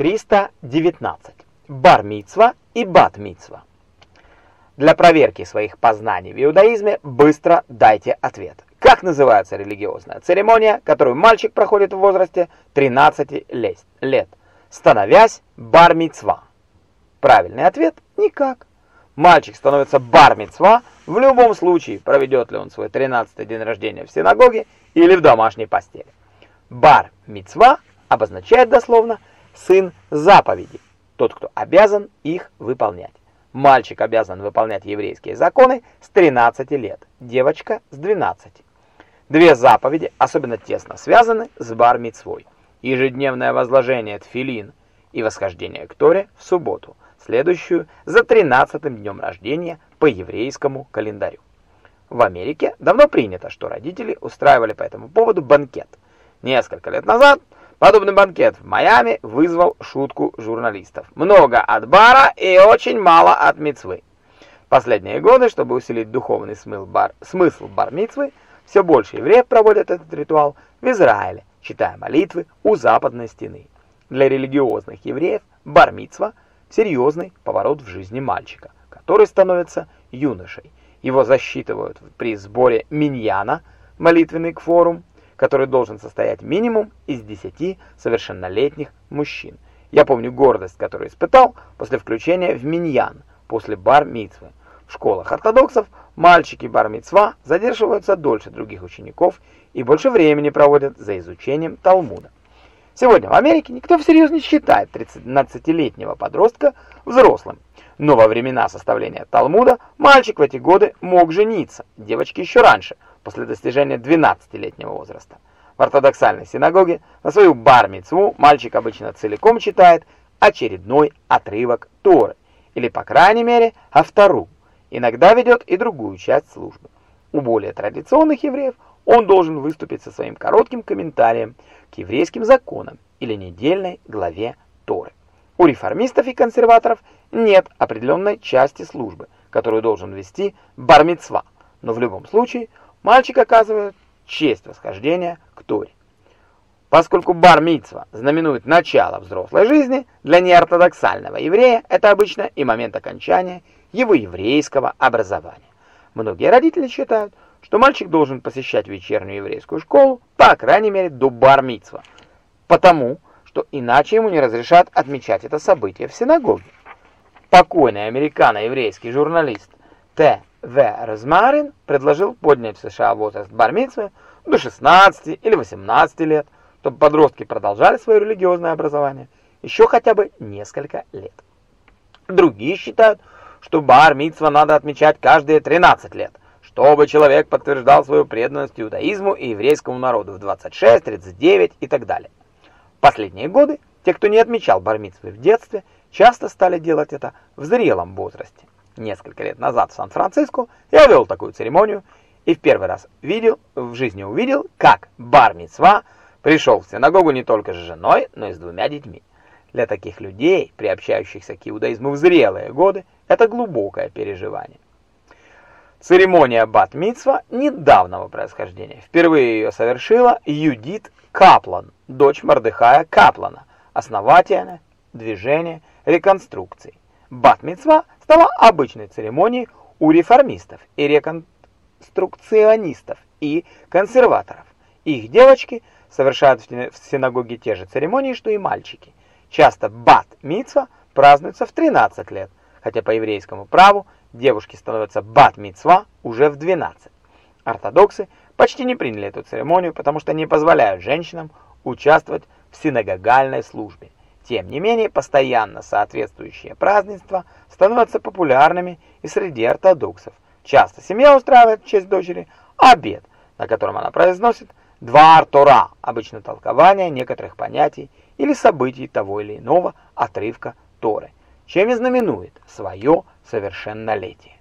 319. Бар-мицва и бат-мицва. Для проверки своих познаний в иудаизме быстро дайте ответ. Как называется религиозная церемония, которую мальчик проходит в возрасте 13 лет, становясь бар-мицва? Правильный ответ – никак. Мальчик становится бар-мицва в любом случае, проведет ли он свой 13-й день рождения в синагоге или в домашней постели. Бар-мицва обозначает дословно «сын заповеди», тот, кто обязан их выполнять. Мальчик обязан выполнять еврейские законы с 13 лет, девочка с 12. Две заповеди особенно тесно связаны с бар-мицвой. Ежедневное возложение тфилин и восхождение к Торе в субботу, следующую за 13-м днем рождения по еврейскому календарю. В Америке давно принято, что родители устраивали по этому поводу банкет. Несколько лет назад подобный банкет в Майами вызвал шутку журналистов. Много от бара и очень мало от мицвы. Последние годы, чтобы усилить духовный смысл бар, смысл бар-мицвы, все больше евреев проводят этот ритуал в Израиле, читая молитвы у западной стены. Для религиозных евреев бар-мицва – серьезный поворот в жизни мальчика, который становится юношей. Его засчитывают при сборе миньяна, молитвенный кворум, который должен состоять минимум из 10 совершеннолетних мужчин. Я помню гордость, которую испытал после включения в миньян после бар-мицвы. В школах ортодоксов мальчики бар-мицва задерживаются дольше других учеников и больше времени проводят за изучением Талмуда. Сегодня в Америке никто всерьез не считает 13-летнего подростка взрослым. Но во времена составления Талмуда мальчик в эти годы мог жениться, девочки еще раньше, после достижения 12-летнего возраста. В ортодоксальной синагоге на свою бар-мицву мальчик обычно целиком читает очередной отрывок Торы, или, по крайней мере, автору иногда ведет и другую часть службы. У более традиционных евреев он должен выступить со своим коротким комментарием к еврейским законам или недельной главе Торы. У реформистов и консерваторов нет определенной части службы, которую должен вести бармицва, но в любом случае мальчик оказывает честь восхождения к Торе. Поскольку бар-мицва знаменует начало взрослой жизни, для неортодоксального еврея это обычно и момент окончания его еврейского образования. Многие родители считают, что мальчик должен посещать вечернюю еврейскую школу, по крайней мере, до бар-мицва, потому что иначе ему не разрешат отмечать это событие в синагоге. Покойный американо-еврейский журналист Т. В. Розмарин предложил поднять в США возраст бар-мицвы до 16 или 18 лет, чтобы подростки продолжали свое религиозное образование еще хотя бы несколько лет. Другие считают, что бар-мицва надо отмечать каждые 13 лет, чтобы человек подтверждал свою преданность иудаизму и еврейскому народу в 26, 39 и так далее. В последние годы те, кто не отмечал бар-мицвы в детстве, часто стали делать это в зрелом возрасте. Несколько лет назад в Сан-Франциско я вел такую церемонию и в первый раз видел, в жизни увидел, как бар-мицва пришел в синагогу не только с женой, но и с двумя детьми. Для таких людей, приобщающихся к иудаизму в зрелые годы, это глубокое переживание. Церемония бат-мицва недавнего происхождения. Впервые ее совершила Юдит Каплан, дочь Мордыхая Каплана, основательная движения реконструкции. Бат-мицва стала обычной церемонией у реформистов и реконструкционистов и консерваторов. Их девочки совершают в синагоге те же церемонии, что и мальчики. Часто бат-мицва празднуется в 13 лет, хотя по еврейскому праву девушки становятся бат-мицва уже в 12. Ортодоксы почти не приняли эту церемонию, потому что не позволяют женщинам участвовать в синагогальной службе. Тем не менее, постоянно соответствующие празднества становятся популярными и среди ортодоксов. Часто семья устраивает в честь дочери обед, на котором она произносит два Тора, обычно толкование некоторых понятий или событий того или иного отрывка Торы, чем и знаменует свое совершеннолетие.